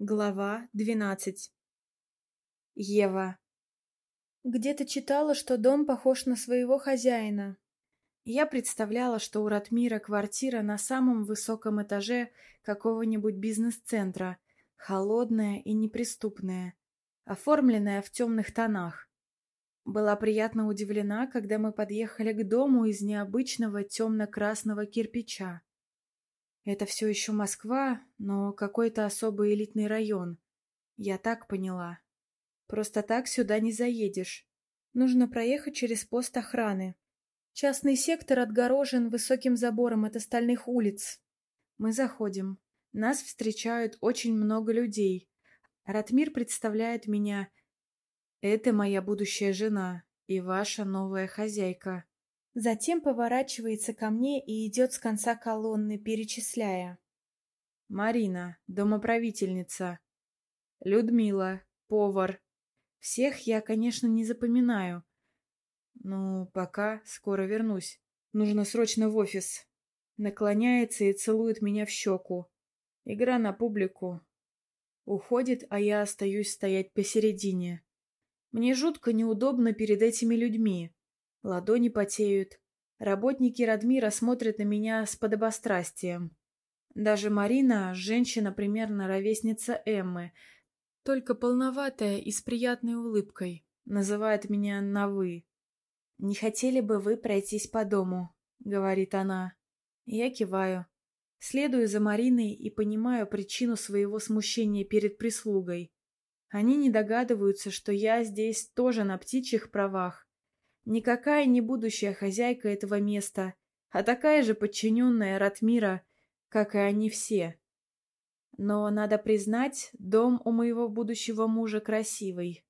Глава двенадцать. Ева. Где-то читала, что дом похож на своего хозяина. Я представляла, что у Ратмира квартира на самом высоком этаже какого-нибудь бизнес-центра, холодная и неприступная, оформленная в темных тонах. Была приятно удивлена, когда мы подъехали к дому из необычного темно-красного кирпича. Это все еще Москва, но какой-то особый элитный район. Я так поняла. Просто так сюда не заедешь. Нужно проехать через пост охраны. Частный сектор отгорожен высоким забором от остальных улиц. Мы заходим. Нас встречают очень много людей. Ратмир представляет меня. Это моя будущая жена и ваша новая хозяйка. Затем поворачивается ко мне и идет с конца колонны, перечисляя. Марина, домоправительница. Людмила, повар. Всех я, конечно, не запоминаю. Ну, пока, скоро вернусь. Нужно срочно в офис. Наклоняется и целует меня в щеку. Игра на публику. Уходит, а я остаюсь стоять посередине. Мне жутко неудобно перед этими людьми. Ладони потеют. Работники Радмира смотрят на меня с подобострастием. Даже Марина, женщина примерно ровесница Эммы, только полноватая и с приятной улыбкой, называет меня на «вы». «Не хотели бы вы пройтись по дому?» — говорит она. Я киваю. Следую за Мариной и понимаю причину своего смущения перед прислугой. Они не догадываются, что я здесь тоже на птичьих правах. Никакая не будущая хозяйка этого места, а такая же подчиненная Ратмира, как и они все. Но, надо признать, дом у моего будущего мужа красивый.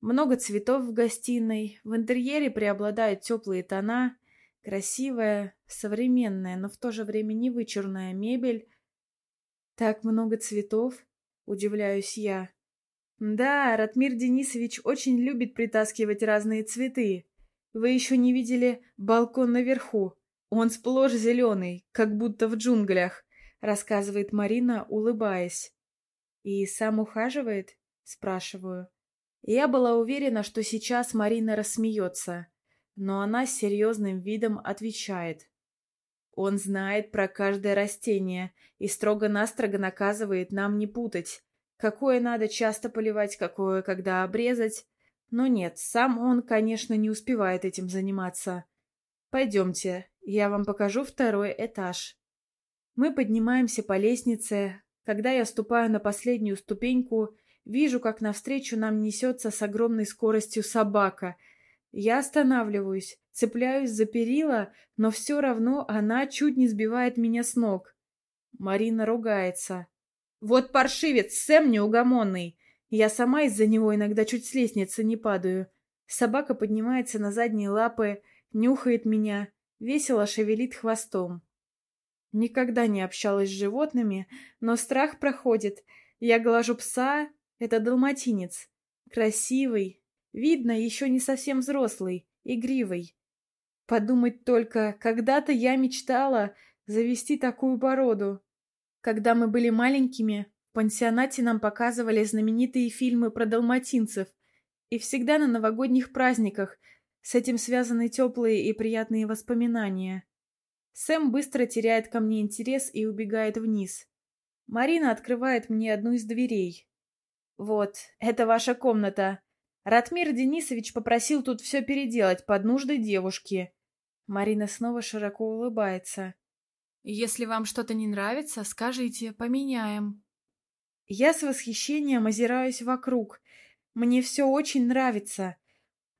Много цветов в гостиной, в интерьере преобладают теплые тона, красивая, современная, но в то же время не вычурная мебель. Так много цветов, удивляюсь я. Да, Ратмир Денисович очень любит притаскивать разные цветы. Вы еще не видели балкон наверху. Он сплошь зеленый, как будто в джунглях, рассказывает Марина, улыбаясь. И сам ухаживает? Спрашиваю. Я была уверена, что сейчас Марина рассмеется, но она с серьезным видом отвечает. Он знает про каждое растение и строго-настрого наказывает нам не путать, какое надо часто поливать, какое когда обрезать, но нет, сам он, конечно, не успевает этим заниматься. Пойдемте, я вам покажу второй этаж. Мы поднимаемся по лестнице. Когда я ступаю на последнюю ступеньку, вижу, как навстречу нам несется с огромной скоростью собака. Я останавливаюсь, цепляюсь за перила, но все равно она чуть не сбивает меня с ног. Марина ругается. «Вот паршивец, Сэм неугомонный! Я сама из-за него иногда чуть с лестницы не падаю. Собака поднимается на задние лапы, нюхает меня, весело шевелит хвостом. Никогда не общалась с животными, но страх проходит. Я глажу пса, это далматинец. Красивый, видно, еще не совсем взрослый, игривый. Подумать только, когда-то я мечтала завести такую породу. Когда мы были маленькими, пансионате нам показывали знаменитые фильмы про далматинцев, и всегда на новогодних праздниках с этим связаны теплые и приятные воспоминания. Сэм быстро теряет ко мне интерес и убегает вниз. Марина открывает мне одну из дверей. «Вот, это ваша комната. Ратмир Денисович попросил тут все переделать под нужды девушки». Марина снова широко улыбается. «Если вам что-то не нравится, скажите, поменяем». Я с восхищением озираюсь вокруг. Мне все очень нравится.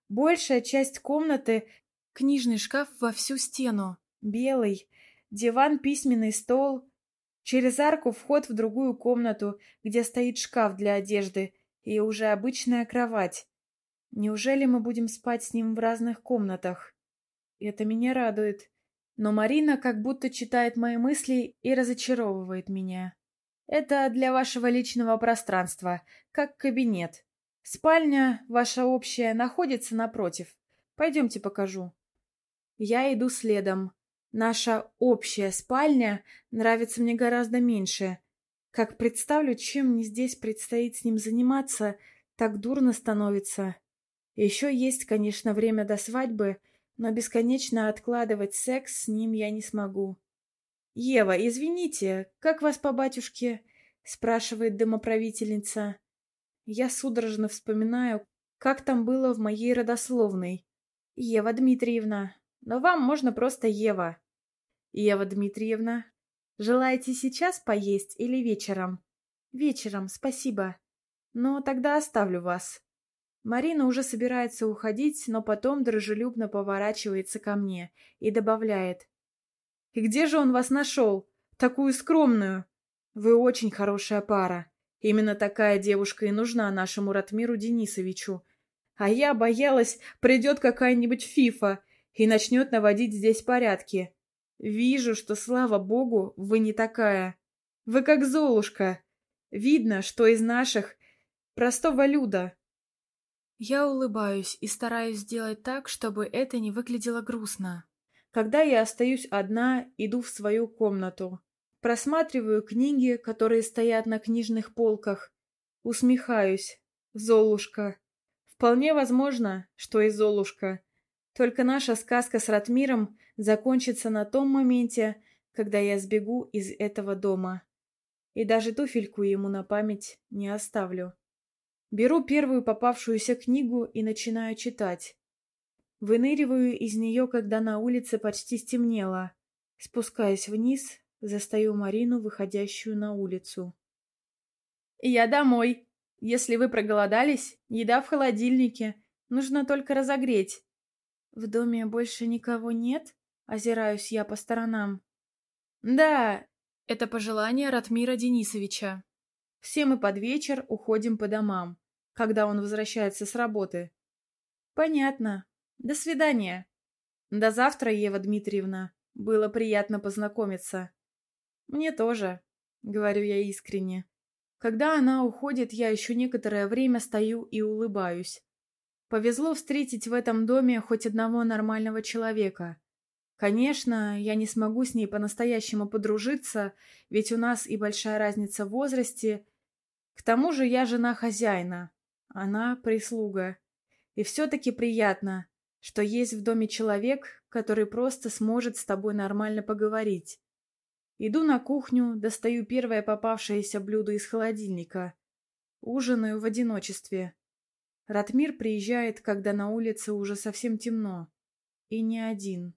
Большая часть комнаты — книжный шкаф во всю стену, белый, диван, письменный стол. Через арку вход в другую комнату, где стоит шкаф для одежды и уже обычная кровать. Неужели мы будем спать с ним в разных комнатах? Это меня радует. Но Марина как будто читает мои мысли и разочаровывает меня. Это для вашего личного пространства, как кабинет. Спальня ваша общая находится напротив. Пойдемте покажу. Я иду следом. Наша общая спальня нравится мне гораздо меньше. Как представлю, чем мне здесь предстоит с ним заниматься, так дурно становится. Еще есть, конечно, время до свадьбы, но бесконечно откладывать секс с ним я не смогу. «Ева, извините, как вас по батюшке?» — спрашивает домоправительница. Я судорожно вспоминаю, как там было в моей родословной. «Ева Дмитриевна, но вам можно просто Ева». «Ева Дмитриевна, желаете сейчас поесть или вечером?» «Вечером, спасибо. Но тогда оставлю вас». Марина уже собирается уходить, но потом дружелюбно поворачивается ко мне и добавляет. «И где же он вас нашел? Такую скромную? Вы очень хорошая пара. Именно такая девушка и нужна нашему Ратмиру Денисовичу. А я боялась, придет какая-нибудь фифа и начнет наводить здесь порядки. Вижу, что, слава богу, вы не такая. Вы как Золушка. Видно, что из наших простого люда. Я улыбаюсь и стараюсь сделать так, чтобы это не выглядело грустно. Когда я остаюсь одна, иду в свою комнату. Просматриваю книги, которые стоят на книжных полках. Усмехаюсь. Золушка. Вполне возможно, что и Золушка. Только наша сказка с Ратмиром закончится на том моменте, когда я сбегу из этого дома. И даже туфельку ему на память не оставлю. Беру первую попавшуюся книгу и начинаю читать. Выныриваю из нее, когда на улице почти стемнело. Спускаясь вниз, застаю Марину, выходящую на улицу. «Я домой. Если вы проголодались, еда в холодильнике. Нужно только разогреть». «В доме больше никого нет?» — озираюсь я по сторонам. «Да, это пожелание Ратмира Денисовича. Все мы под вечер уходим по домам когда он возвращается с работы. Понятно. До свидания. До завтра, Ева Дмитриевна. Было приятно познакомиться. Мне тоже, говорю я искренне. Когда она уходит, я еще некоторое время стою и улыбаюсь. Повезло встретить в этом доме хоть одного нормального человека. Конечно, я не смогу с ней по-настоящему подружиться, ведь у нас и большая разница в возрасте. К тому же я жена хозяина, она прислуга. И все-таки приятно, что есть в доме человек, который просто сможет с тобой нормально поговорить. Иду на кухню, достаю первое попавшееся блюдо из холодильника. Ужинаю в одиночестве. Ратмир приезжает, когда на улице уже совсем темно. И не один.